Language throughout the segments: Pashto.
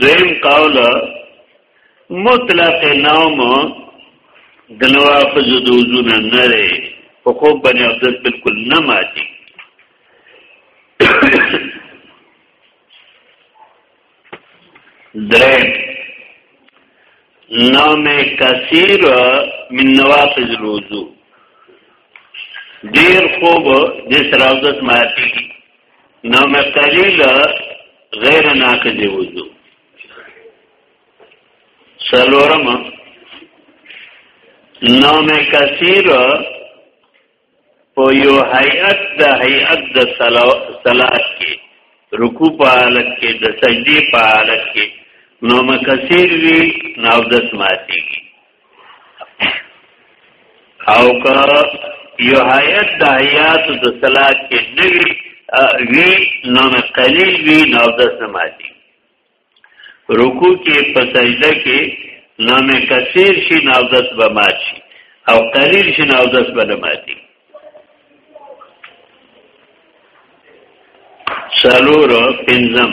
دویم قول مطلق نوم د نوافذ د وزونه نه لري په خوب باندې عبادت بالکل نه ماتي درې نوم کثیر من نوافذ الوضو ډیر خوب د سراوزت ماتي نو مقلیل غیر ناقض وضو سلورم نوم کثیر په یو هیئت د هیئت د صلات کې رکوع په حالت کې د سجدي په حالت کې نوم کثیر وی ناودت ماتيږي او که یو حیات د حیات د صلات کې نوی وی نو قلیل وی نو د سماتی رکوع کې په سجده کې نام کثیر شي نو د سمات شي او قلیل شي نو د سماتی سلور پنزم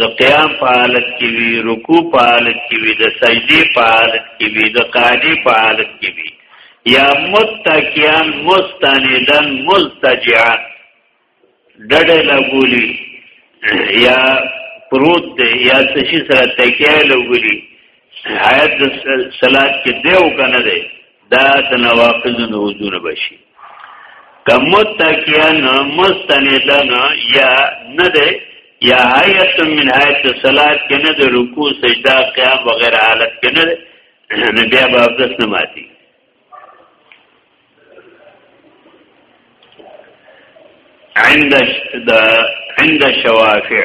د قیام په حالت کې وي رکوع په حالت کې وي د سجدي په حالت کې وي د قاعدي په حالت کې وي یا متکیان مستندن ملتجعا ډډه لګولي یا پروت دی یا سشي سره تکیه لګولي حیات صلات کې دیو کنه دی دا د نواقض نوزونه بشي کم متکیان مستندن یا نه ده یا حیات من حیات صلات کې نه ده رکوع سجده قیام وغیرہ حالت کې نه ده نو بیا به افدس نه ماتي عند عند شوافع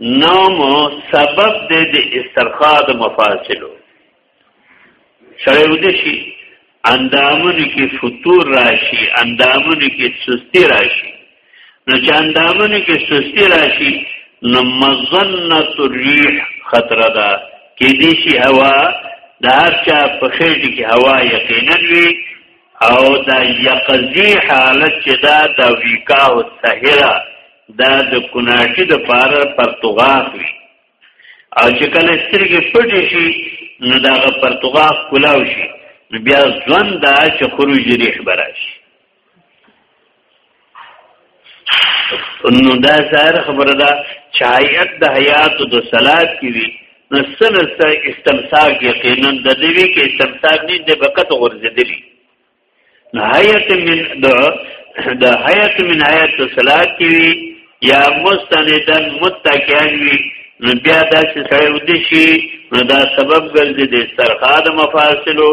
نوم سبب دی د استرخا د مفاصلو سره ودی شي اندامونو کې فطور راشي اندامونو کې سستی راشي نو چې اندامونو کې سستی راشي نو مزنه الريح خطر ده کې دي شي هوا د هر چا په خېټه کې هوا یقینا وي او دا یقضی حالت چې دا د ویکا او سهره دا د کناټي د پاره پرتګاغ وي او چې کله سترګې پټې شي نو دا غ پرتګاغ کولاو شي نو بیا ځوان دا چې خروج ریح براشي نو دا ظاهر خبره ده چې حیات د حیات د صلات کې وي نو سنسته استمساک یقینا د دې کې استمساک نه د بکت غورځېدلی حیات من د د حیات من حیات صلات کی وی یا مستندن متکئن وی نو بیا دا چې سړی ودی شي نو دا سبب ګرځي د استرخاء د مفاصلو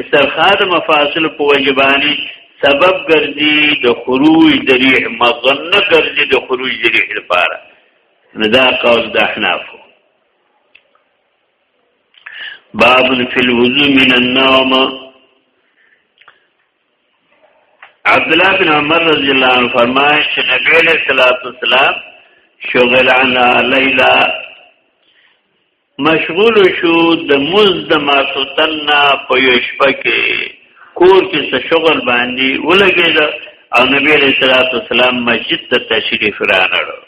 استرخاء د مفاصلو په وجبانی سبب ګرځي د خروج د ریح مظنه ګرځي د خروج د ریح لپاره نو دا قول د احنافو باب فی الوضو من النوم عبد الله بن عمر رضی الله عنه فرمایي چې نبی علیہ الصلوۃ والسلام شغل عنا لیلا مشغول شو د مز د ماسوتنا په یشپه کې کور کې څه شغل باندې ولګید او نبی علیہ الصلوۃ والسلام مسجد ته تشریف رانړو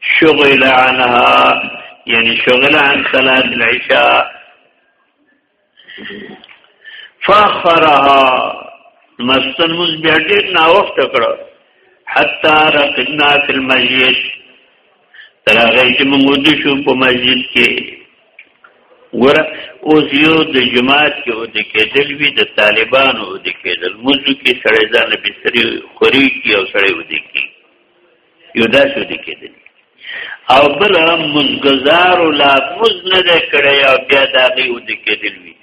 شغل عنها یعنی شغل عن صلاة العشاء فاخرها مستن مز بیا ډیر نا وخت کړو حتا رقدنا فی المسجد تر هغه چې موږ ودی شو په مسجد کې ګور اوس یو د جماعت کې ودی کېدل وی د طالبانو ودی کېدل موږ کې سړی ځان بستری خوري کې او سړی ودی کې یو دا شو دي کېدل او بل مزګزار لا مز نه ده کړی او بیا دا غي ود کېدل وی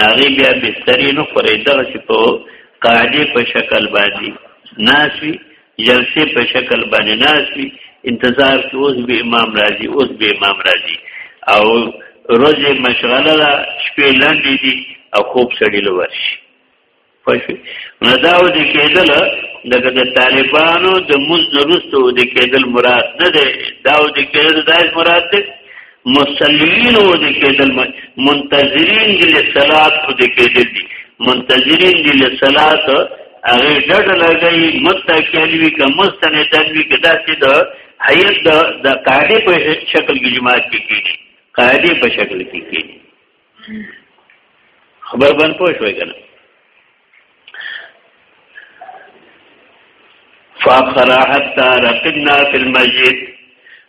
ناغي بیا بسترې نو خورې دغه چې په قاعده په شکل باندې ناشوي جلسه په شکل باندې ناشوي انتظار کې اوس به امام راځي اوس به امام راځي او روزه مشغله ده شپې لاندې دي او خوب سړی لور شي نه دا و دې کېدل دغه د طالبانو د موږ درستو د کېدل مراد نه دی دا و دې کېدل داس مراد دی مسلمین و دې کېدل منتظرین دې صلات و دې کېدل دي منتظرین دې صلات هغه ډډ لګي متکل وی که مستندن وی که داسې د حیات د قاعده په شکل کې جماعت کې کېږي قاعده په شکل کې کېږي خبر باندې پوه شوي کنه فاخرا حتا رقدنا فی المسجد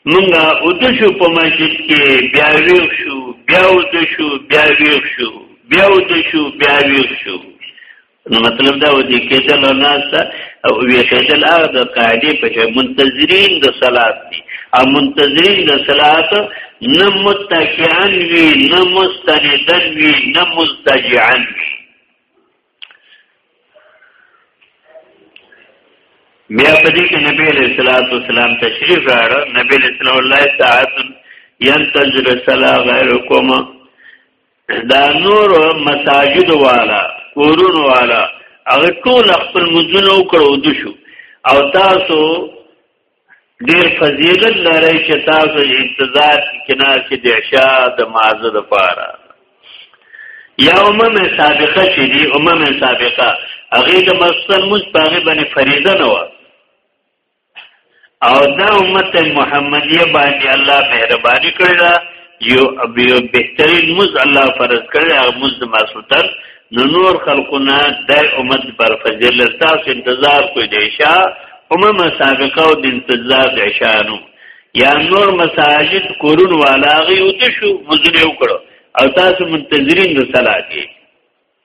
منګه ودشو په مسجد کې بیا ویښ شو بیا ودشو بیا ویښ شو بیا ودشو بیا ویښ شو نو مطلب دا و دي کېدل ناس او وی کېدل هغه د قاعده په منتظرین د صلات دي او منتظرین د صلات نه متکئن وی نه مستندن وی نه مستجعن وی بیا په دې کې نبی له صلوات و سلام تشریف راړ نبی له صلی الله ساعت ينتظر صلا غیرکم دا نور مساجد والا کورون والا هغه ټول خپل مزونه وکړو د شو او تاسو ډیر فضیلت لرئ چې تاسو انتظار کې نه چې د عشاء د مازه د پاره یا امم سابقه چې دی امم سابقه هغه د مسلمان مز پاره باندې فریضه نه و او دا امت محمدیه باندې الله مهرباني کړی دا یو یو بهترین مز الله فرض کړی هغه مز د ماسوتر نو نور خلقونه د امت پر فضیل تاسو انتظار کوی د عشاء امم سابقه او د انتظار د عشاء نو یا نور مساجد کورون والاغي او تشو مزنه وکړو او تاسو منتظرین د صلاتي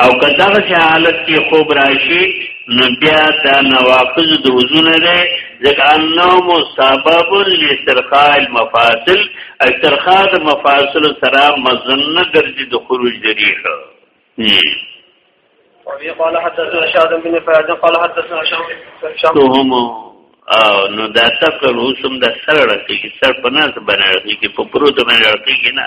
او که دغه حالت کې خوب راشي نو بیا دا نواقض د وضو نه دی ځکه النوم سبب لاسترخاء المفاصل استرخاء د مفاصل سره مزنه ګرځي د خروج د ریح وبي قال حدثنا شاد بن فهد قال حدثنا شام هم او نو دا تکل اوسم د سر رکی سر پناس بنرکی کې په پروت باندې رکی نه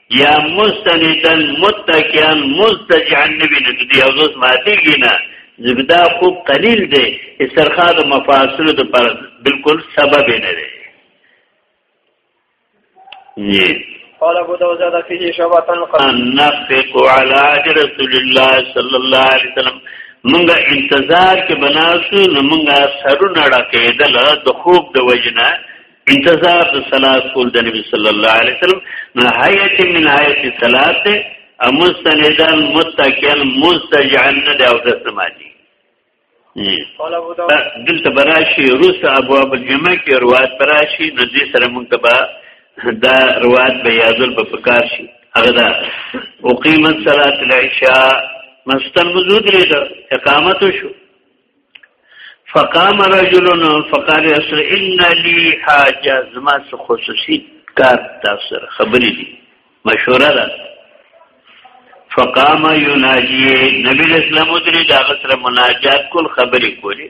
یا مستندن متکیان مستجعن نبی نه دی او اوس ماتیږي نه زګدا خوب قلیل دی استرخا د مفاصل د پر بالکل سبب نه دی جی قال ابو داود هذا فيه شبهه قد نفق على اجر رسول الله صلى الله عليه وسلم مونږه انتظار کې بناسو نو مونږه سرونه ډکېدل د خوب د وجنه انتظار د صلات کول د نبی صلی الله علیه وسلم نه حیات من حیات صلات ده امستندان متکل مستجعن نه ده او د سماجی دلته براشي روس ابواب الجمع کې روایت براشي نو دې سره موږ ته دا روایت به یادل په پکار شي هغه دا اقیمت صلات العشاء مستن وجود لري اقامت شو فقام رجل فقال رسول ان لي حاجه زما خصوصي کار تاسو خبرې دي مشوره ده فقام يناجي نبی اسلام درې دا غسر مناجات کول خبرې کولې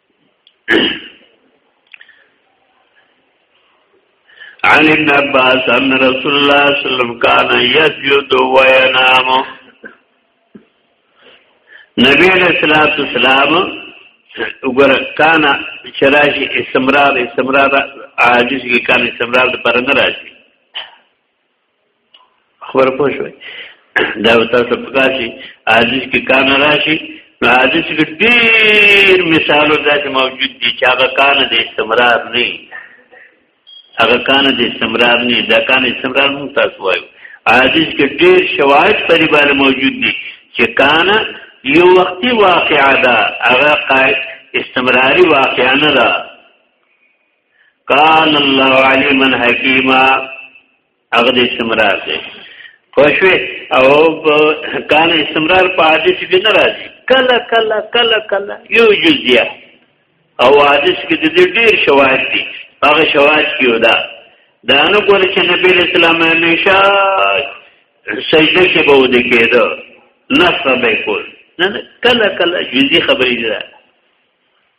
عن ابن عباس ان رسول الله صلی الله علیه وسلم کان یسجد و ینام نبی علیہ الصلوۃ والسلام وګوره کان چرایشی استمرار استمرار حدیث کې کان استمرار د پر نه راځي خبر پوه شوي دا تاسو په کار شي عاجز کې کار نه راشي نو عاجز کې ډېر مثالو داسې موجود دي چې هغه کار نه د استمرار نه هغه کار نه د استمرار نه دا کار استمرار مو تاسو وایو عاجز کې ډېر شواهد پرې باندې موجود دي چې کار یو وختي واقعا ده هغه قائد استمراری واقعا نه ده کان الله علیما حکیما هغه د استمرار دی خوشوي او کان استمرار په حدیث کې نه راځي کله کله کله کله یو جزیه او حدیث کې د دې ډیر شواهد دي هغه شواهد کې ودا دا نو کول چې نبی اسلام همیشه سجده کې به ودی کېده نصب کول نه کله کله جزیه خبرې ده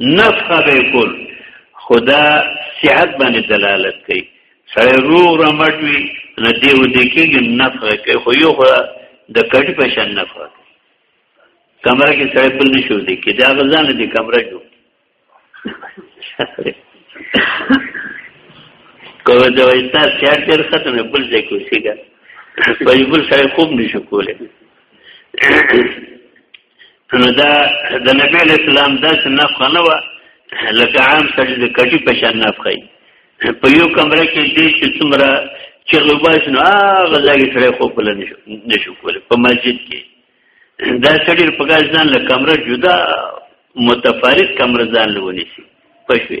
نفخه به کول خدا صحت باندې دلالت کوي سړی روغ رمټ وي نه دی و دې کېږي نفخه کوي خو یو خو د کټ په شان نفخه کمره کې سړی بل نشو دی کې دا غزان دي کمره جوړ کوه دا وایي تاسو هر ډېر ختمه بل ځای کې شيګا په بل سره خوب نشو کولای نو دا د نبی اسلام داسې نفخه نه وه لکه عام سړي د کټي په شان نفخه په یو کمره کې دې چې څومره چې غوباس نو هغه ځای سره خو په لنډ شو نشو کولای په مسجد کې دا سړي په کار ځان له کمره جدا متفارق کمره ځان لونی شي پښوی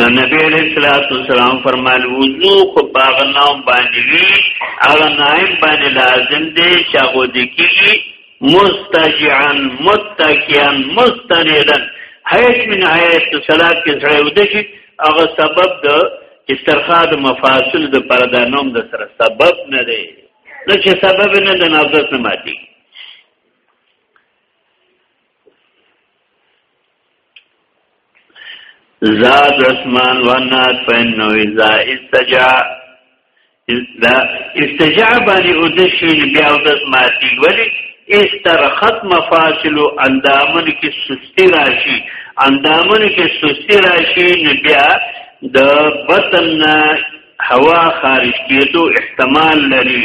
نو نبی علیہ الصلوۃ والسلام فرمایل وضو خو باغ نام باندې وی هغه نائم باندې لازم دی چې هغه د کی مستجعا متکیا مستنیدا حیث من حیث صلات کې سره ودی شي هغه سبب د استرخاء د مفاصل د پردانوم د سره سبب نه دی نو چې سبب نه د نافذ نه ماتي زاد عثمان ونات فإنه إذا استجاء دا استجاء باندې او د شین بیا او د ماتي ولی استرخت مفاصل اندامن کې سستی راشي اندامن کې سستی راشي نو بیا د بطن هوا خارج کېدو احتمال لري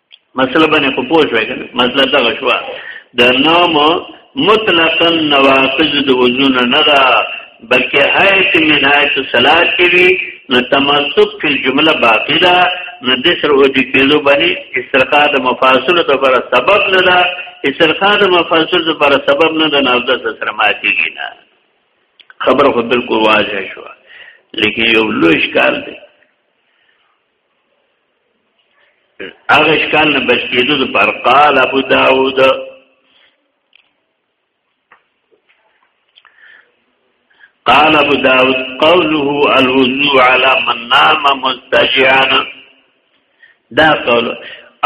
مسله باندې خو پوه شوې کنه مسله دا غشوا د نوم مطلقا نواقض د وضو نه نه ده بلکې حیث من حیث صلات کې وي نو تمسک په جمله باقی ده نو د سر او د کېلو باندې استرقا د مفاصل لپاره سبب نه ده استرقا د مفاصل لپاره سبب نه ده نو د سره ماتېږي نه خبره خو بالکل واضح شو لیکن یو لوی ښکار دی هغه اشکال نه بچ کېدو د پر قال ابو داود قال ابو داود قوله الوضوء على من نام مستجعا دا قول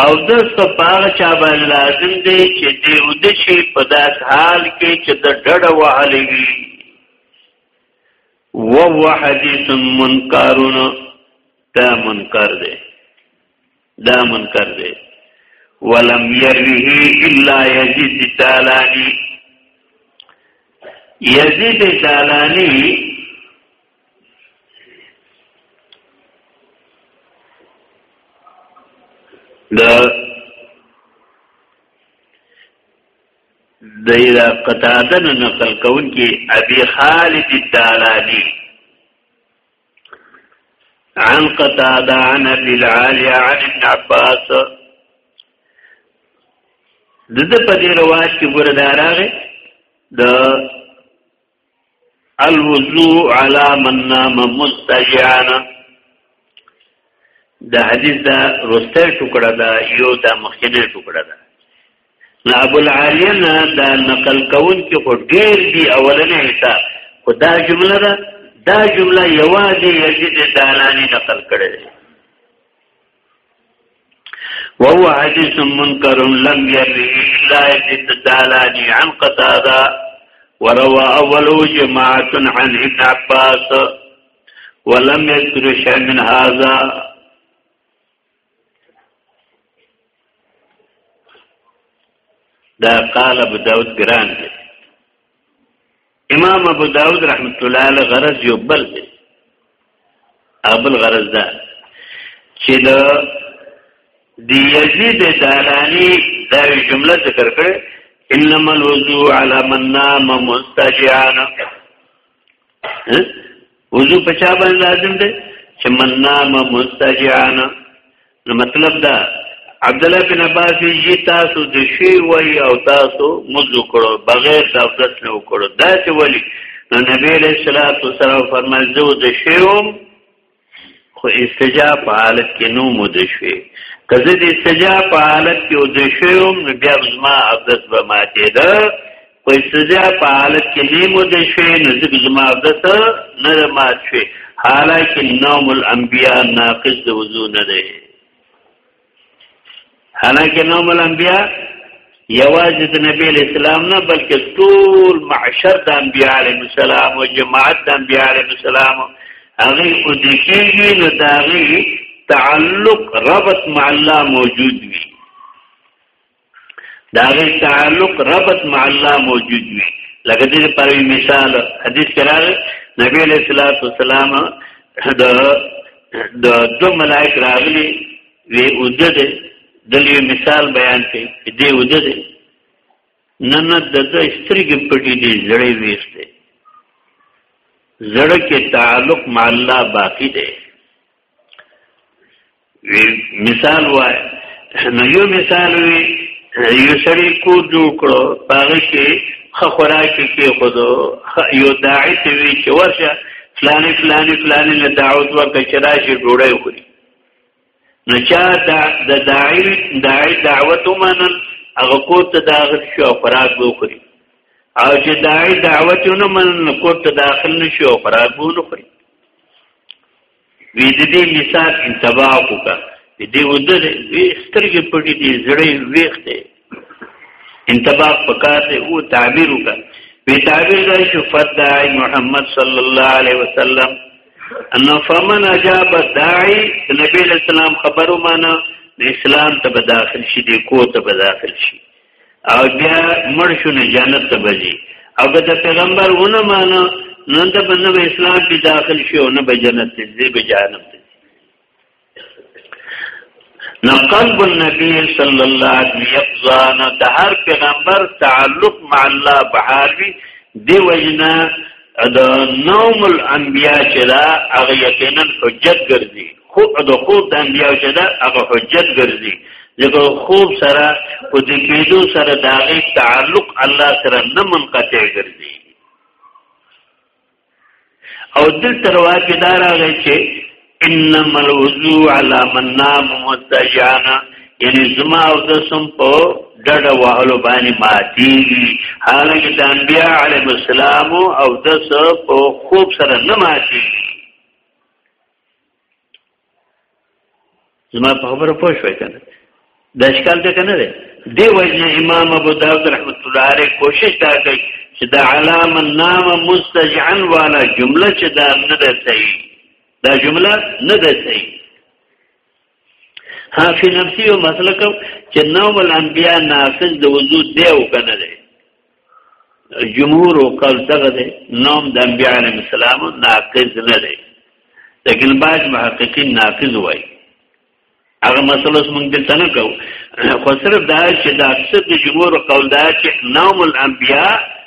او د سپاغه چا باندې لازم دی چې دی ود شي په داس حال کې چې د ډډه وهلې وي وهو حدیث منکرون دا منکر دی دا منکر دی ولم يروه الا يزيد الدالاني يزيد الدالاني د د قتاده نه نقل کون کې ابي خالد الدالاني عن قتاده عن ابي العالي عن ابن عباس د دې په دې رواج کې ګورداراغه د الوضوء على من نام مستجعانا د حدیث دا رسته ټوکړه دا یو دا مخکنه ټوکړه دا نه ابو العالیه دا نقل کون کې خو ډیر دی اولنې حصہ خدا جمله دا دا جمله یوازې یزید دالانی نقل کړې وهو حديث منكر لم يروه الا يزيد الدالاني عن قتادة وروى اوله جماعة عن ابن عباس ولم يذكر شيئا من هذا دا قال ابو داود ګران دی امام ابو داود رحمت الله علیه غرض یو بل دی ابل غرض ده چې د د یزید دالانی دا جمله ذکر کړي انما الوضوء على من نام مستجعا وضو پچا باندې لازم دی چې من نام مستجعا نو مطلب دا عبد الله بن عباس یی تاسو د شی وای او تاسو مزو کړو بغیر د افدس نه وکړو دا چې ولی نو نبی علیہ الصلوۃ والسلام فرمایل زو د شیوم خو استجاب په حالت کې نو مود شوی کزه د استجاب په حالت کې او د شیوم بیا زما افدس به ماته ده په استجا په حالت کې نیمو د شوی نو ځکه زما عبدت نه د مات شوی حالانکه نوم الانبیاء ناقص د وضو نه دی حالانکه نوم الانبیاء یوازې د نبی اسلام نه بلکې ټول معشر د انبیاء علیهم السلام او جماعت د انبیاء علیهم السلام هغه او د کېږي نو دا غي تعلق ربط مع الله موجود وي دا غي تعلق ربط مع الله موجود وي لکه دې پر مثال حدیث کرار نبی علیہ الصلوۃ والسلام د د دو ملائک راغلي وی ودد دلی مثال بیان کړي دې ودد نن د سترګې پټې دي زړې وېسته زړه کې تعلق مع الله باقی دی مثال وای نو یو مثال وی یو سړی کور جوړ کړو باغې کې خخورا کې کې خود یو داعی ته وی چې ورشه فلانی فلانی فلانی له دعوت ورکړه چې راشي ډوړی وخوري نو چا د داعی داعی دعوت ومنل هغه کور ته داخل شو او خوراک به وخوري او چې داعی دعوت ونه منل کور ته داخل نشو او خوراک به ونه خوري وی د دې مثال انتباه وکړه دې ودر وی سترګې پټې دي زړې ویخته انتباه پکار دی او تعبیر وکړه وی تعبیر دی چې فدای محمد صلی الله علیه وسلم انه فمن اجاب داعی نبی اسلام خبرو معنا د اسلام ته داخل شي د کو ته داخل شي او بیا مړ شو نه جنت ته بځي او که د پیغمبر ونه مانو نو ته په نو اسلام کې داخل شي او نه به جنت ته ځي به جهنم ته نو قلب النبي صلی الله علیه یقظان د هر پیغمبر تعلق مع الله بحالوی دی وجنا د نوم الانبیاء چې دا هغه یقینا حجت ګرځي خو د خوب د انبیاء شدا هغه حجت ګرځي لکه خوب سره او د کېدو سره د هغه تعلق الله سره نه منقطع ګرځي او دل تر واکه دار هغه چې انما الوضو على من نام مستجانا یعنی زما او د سم په ډډه وهلو باندې ماتيږي حالانکه د انبیاء علیهم السلام او د سم په خوب سره نه ماتيږي زما په خبره پوه شوي کنه د اشکال ته کنه دی دی وجنه امام ابو داود رحمت الله علیه کوشش دا کوي چې د علام النام مستجعا والا جمله چې دا نه ده صحیح دا جمله نه ده صحیح حافظ نفسی یو مسله کو چې نوم الانبیاء نافذ د وجود دی او کنه دی جمهور او قول دغه دی نوم د انبیاء علیهم السلام ناقض نه دی لیکن بعض محققین ناقض وایي هغه مسله موږ دلته نه کوو خو صرف دا چې دا څه د جمهور قول دا چې نوم الانبیاء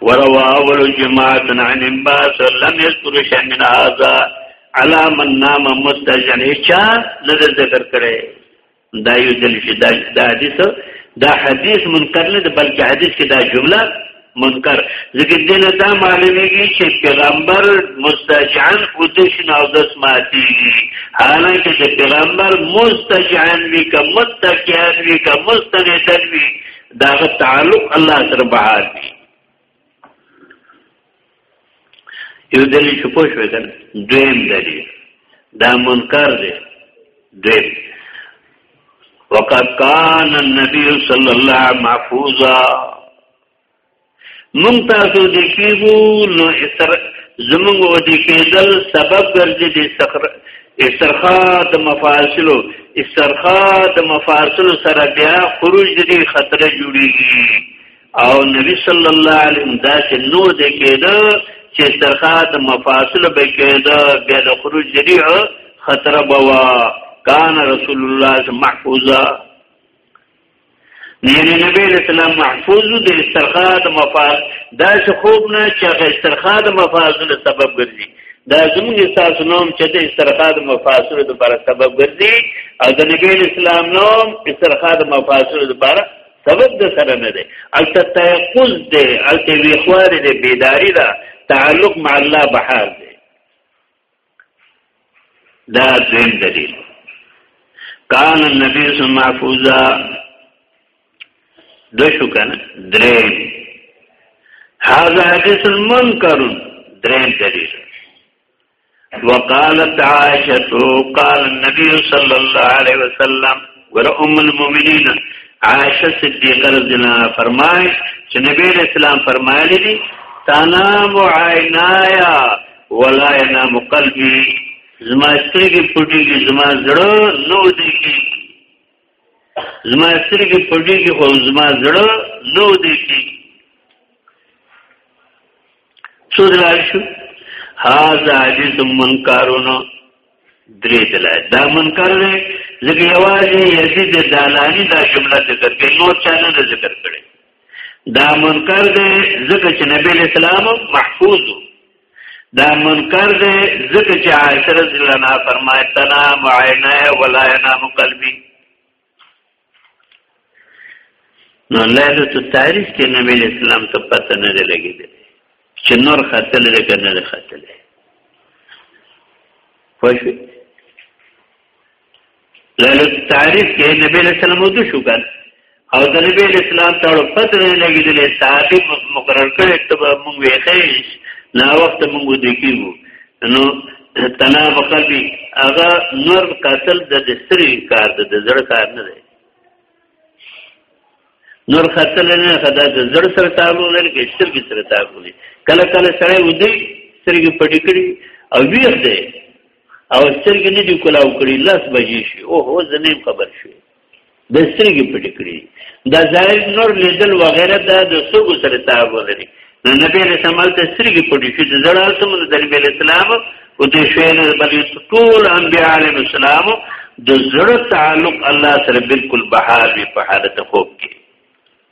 وروا اول جماعت عن انباس لم يذكر شيئا من هذا على من نام مستجن چا نه ذکر کړي دا یو دل شي دا حدیث دا حدیث منکر نه بلکې حدیث کې دا جمله منکر ځکه دینه دا معلومیږي چې پیغمبر مستجعن او د شنو د سماعتي حالانکه چې پیغمبر مستجعن وی که متکیان وی که مستندن وی دا غ تعلق الله سره بحال دی یو دلیل شو پوه شو کنه دویم دلیل دا منکر دی دویم وقد كان النبي صلى الله عليه وسلم محفوظا مونږ تاسو د کېږو نو استر زمونږ و دې کېدل سبب ګرځي د استخر استرخا د مفاصلو استرخا د مفاصلو سره بیا خروج دې خطر جوړيږي او نبی صلی الله علیه وسلم دا چې نو دې کېدل چې استرخا د مفاصلو به کېدل بیا د خروج دې خطر بوا کان رسول الله محفوظا یعنی نبی اسلام محفوظ د استرخاء د مفاز دا چې خوب نه چې هغه استرخاء د مفازونو سبب ګرځي دا زموږ تاسو نوم چې د استرخاء د مفازونو لپاره سبب ګرځي او د نبی اسلام نوم استرخاء د مفازونو لپاره سبب د سره نه دی البته تيقظ دی البته ویخوار دی بیداری دا تعلق مع الله بحال دی دا دویم دلیل کان النبی صلی الله علیه وسلم دو شو کنه دریم هذا حدیث منکر دریم دلیل وقالت عائشة قال النبي صلى الله عليه وسلم ور ام المؤمنین عائشہ صدیقہ رضی اللہ عنہ فرمائے چې نبی اسلام فرمایلی دي تنام عینایا ولا ينام قلبي زما سترګې پټېږي زما زړه نه ودېږي زما سترګې پټېږي خو زما زړه نه ودېږي څو دلایل شو هاذا حدیث منکارونو درې دلایل دا منکر دی ځکه یوازې یزید دالانی دا جمله ذکر کوي نور چا نه ذکر کړي دا منکر دی ځکه چې نبی اسلام محفوظ دا منکر دی ځکه چې عائشه رضی الله عنها فرمایي تنا معینه ولا ينام قلبي نو لایله التعریف کې نبی اسلام ته پته نه لګی دی چې نور خاتل لګ نه خاتل پښې لږ تعریف کې نبی له سلام ودو شو کړ او د نبی له سلام ته پته نه لګیدلې صحابي مقرر کړي ته موږ یې خیش لا وخت موږ ودو کیو نو تنا وقلبي هغه نور قاتل د دستري کار د زړه کار نه دی نور قاتل نه خدا د زړه سره تعامل لري کې سترګې سره تعامل کله کله سره ودی سترګې پټې کړي او ویښ دی او سترګې نه دی کلاو کړی لاس بجې شي او هو زنیم خبر شوی د سترګې پټې کړې د ظاهر نور لیدل وغیره دا د سوګو سره تعامل لري نو نبی له سمال ته سترګې پټې شي د زړه سم د نبی له اسلام او د شعر بلې ټول انبیاء علیهم السلام د زړه تعلق الله سره بالکل بحال په حالت خوب کې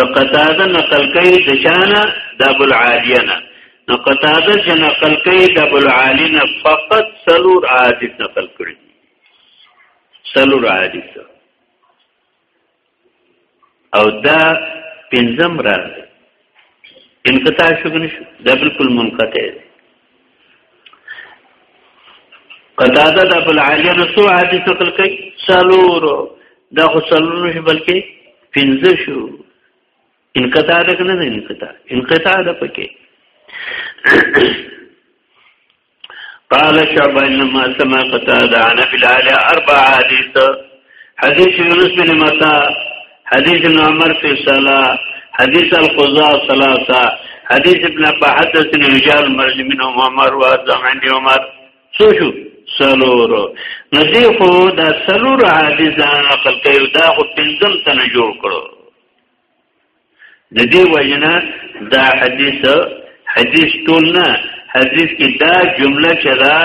د قتاده نقل کوي د چانه د ابو العالیه نه نو قتاده چې نقل کوي د ابو العالی نه فقط سلور عادث نقل کړي سلور عادث او دا پنځم راځي انقطاع شو کنه شو دا بالکل منقطع دی قطاده د ابو العالیه نو سو حدیث نقل کوي سالور دا خو سالور نه بلکې پنځه شو انقطاع ده کنه انقطاع انقطاع ده پکې قال شعب انما سمع قتاده عن ابي العالي اربع حديث حديث يونس بن متى حديث ابن عمر في الصلاه حديث القضاء ثلاثه حديث ابن ابي حدثني رجال مرج منهم عمر واعظم عندي عمر شو شو سلور ندی خو دا سلور حدیث نقل کوي دا خو پنځم تنه جوړ کړو د دې وینا دا حدیث حدیث ټول نه حدیث کې دا جمله چې دا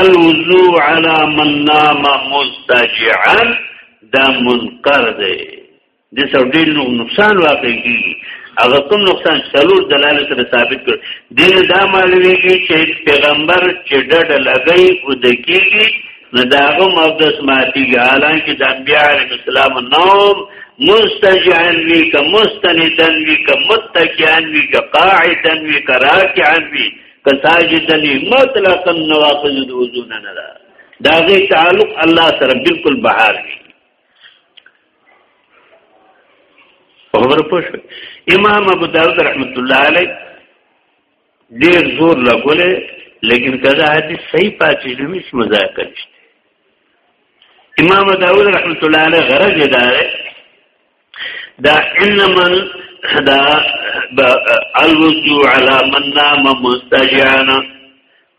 الوضوء على من نام مستجعا دا منقر دی د څو ډېر نقصان واقع کیږي هغه کوم نقصان څلور دلالت سره ثابت کړ دین دا معلومیږي چې پیغمبر چې ډډه لګي او د کیږي نو داغه مقدس ماتیږي حالانکه د انبیاء علیهم السلام نوم مستجعن وی که مستندن وی که متکیان وی که قاعدن وی که راکعن وی که ساجدن وی مطلقا نواقض د وضو نه نه ده داغه تعلق الله سره بالکل بهار وی خبر پوه امام ابو داود رحمت الله علیه ډیر زور لګولې لیکن کدا حدیث صحیح پاتې شي نو هیڅ مذاق نشته امام داوود رحمت الله علیه غرض دا دا انما دا الوجو علی من نام مستجانا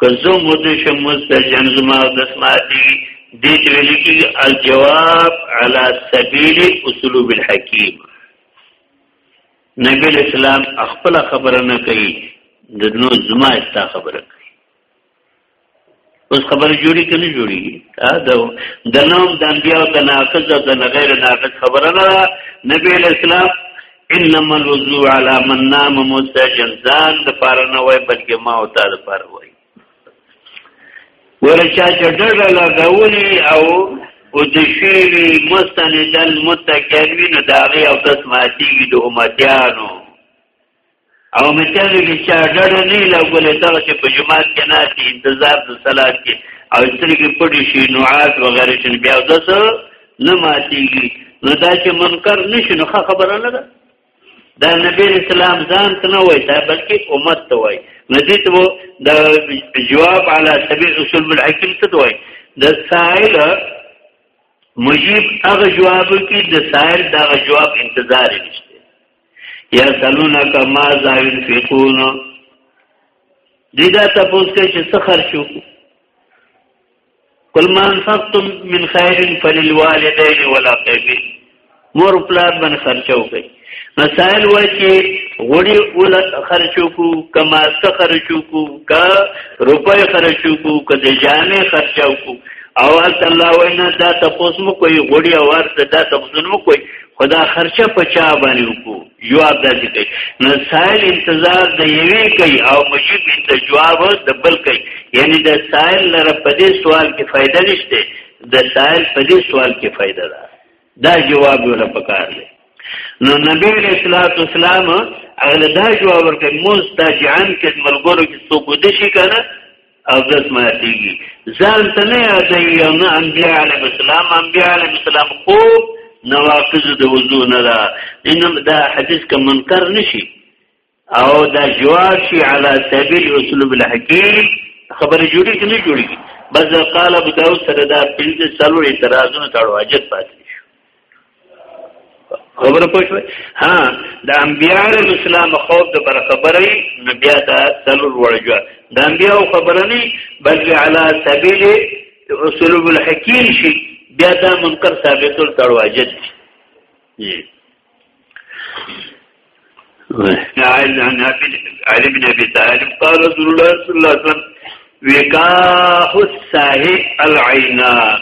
کزو مدش مستجان زما دسماتی دیت ویلی کی الجواب علی سبیل اسلوب الحکیم نبی اسلام خپل خبره نه کوي د نو زما استا خبره کوي اوس خبره جوړی کنه جوړی دا د نوم د انبیاء د ناقض او د غیر ناقض خبره نه نبی اسلام انما الوضوء على من نام مستجن ځان د پاره نه وای بلکې ما او تا د پاره وای ورچا چې ډډه لګولې او او د شیری مستندل متکلمین داغه او دس ماتی د امتیانو او مثال کې چې ډډه نه لګولې دا چې په جماعت کې نه دي انتظار د صلات کې او سترګې پټې شي نوعات وغیرہ چې بیا دس نه ماتيږي نو دا چې منکر نشي نو خبره نه ده دا نبی اسلام ځان ته نه وای دا بلکې امت ته وای ندی ته د جواب علی سبیل اصول الحکیم ته وای د سائل مجیب هغه جواب کې د سائل دا جواب انتظار نشته یا سلونا کما زاوین فیقون دې دا تاسو کې چې څه خرچو کل ما انفقتم من خیر فللوالدین والاقربین مور پلار باندې خرچو کوي مسائل وای چې غوړي ول خرچو کو کما څه خرچو کو کا روپۍ خرچو کو کا د جامې خرچو کو او الله وینا دا تاسو مو کوي غوړي او ورته دا تاسو مو کوي خدا خرچه پچا باندې وکړو جواب داسې کوي نو سائل انتظار د یوې کوي او مجیب د جواب د بل کوي یعنی د سائل لره په دې سوال کې فائدہ نشته د سائل په دې سوال کې فائدہ ده دا جواب ولا پکار دی نو نبی علیہ الصلوۃ والسلام هغه دا جواب ورکړي مستجعن کې ملګرو کې څوک دشي کنه او دت ماتیږي ځان ته نه یادوي او نه انبیاء علیه السلام انبیاء علیه السلام خو نواقض د وضو نه ده انم دا حدیث که منکر نشي او دا جواب شي علی سبیل اسلوب الحکیم خبره جوړی کې نه جوړیږي بس قال ابو داود سره دا پنځه سلوړي ترازونه تړو حاجت پاتې خبر پښوی ها د انبیار اسلام خوف د بر خبرې نبی دا تلور ورجو د انبیو خبره نه بلکې علی سبیل اسلوب الحکیم شي بیا دا منکر ثابت التواجد جی عن علي بن ابي طالب قال رسول الله صلى الله عليه وسلم وقاه الساهي العينان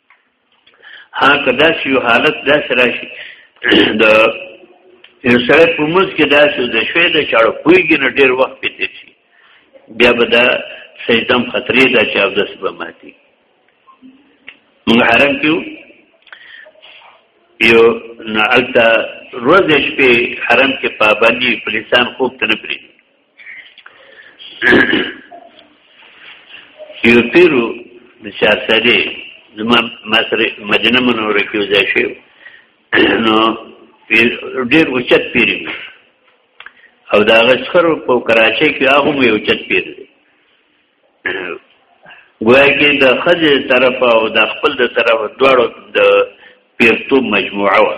ها کدا چې یو حالت داس راشي د یو سره په موږ کې داس د شوي د چاړو پویګ نه ډیر وخت پېته شي بیا به دا سیدم خطرې دا چې اودس به ماتي موږ حرم کې یو نه البته روز شپې حرم کې پابندي پولیسان خوب ته نه پریږدي یو پیرو د چارسالي زما مصر مدینه منوره کې وځای شو نو ډیر اوچت پیر دی او دا غسخر په کراچۍ کې هغه یو اوچت پیر دی ګویا کې د خځې طرف او د خپل د طرف دواړو د پیرتوب مجموعه وه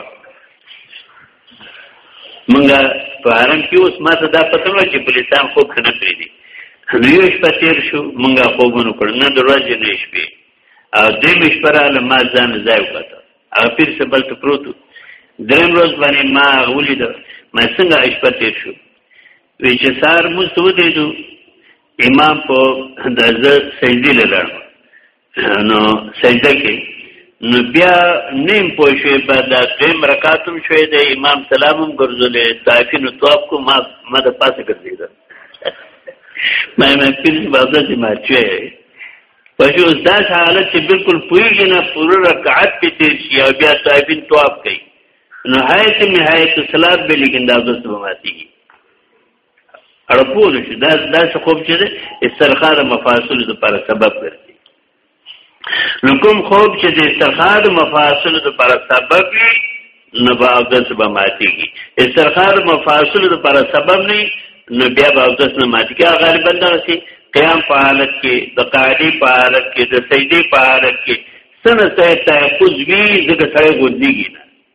مونږه په حرم کې اوس ما ته دا پته نه چې پولیسان خوب کنه کړی دي نو یو شپه تیر شو مونږه خوبونه کړ نه د ورځې نه شپې او دې مشپره له ما ځان ځای وکړه هغه پیر څه بل ته پروت دریم ورځ باندې ما ولید ما څنګه شپه تیر شو وی چې سار مستو دې دو امام په د سجدي لړ نو سجده کې نو بیا نیم پوه شوې په دا دویم رکاتم شوې د امام سلام هم ګرځولې طایفین او طواف کو ما ما د پاسه ګرځېدل ما مې پیر بازه چې ما چې په شو دا حالت چې بالکل پوهیږي نه پوره رکعت په تیر شي او بیا طایفین طواف کوي نهایت نهایت صلات به لیکن دا د سماتي اړه پوه شو دا داسې خوب چې دی استرخا د مفاصلو لپاره سبب ګرځي نو کوم خوب چې د استرخا د مفاصلو لپاره سبب وي نو به اودس به ماتېږي استرخا د مفاصلو لپاره سبب نه نو بیا به اودس نه ماتېږي غالبا دغسې قیام په حالت کې د قاعدې په حالت کې د سجدې په حالت کې څه نه څه تحفظ وي ځکه سړی غورځېږي نه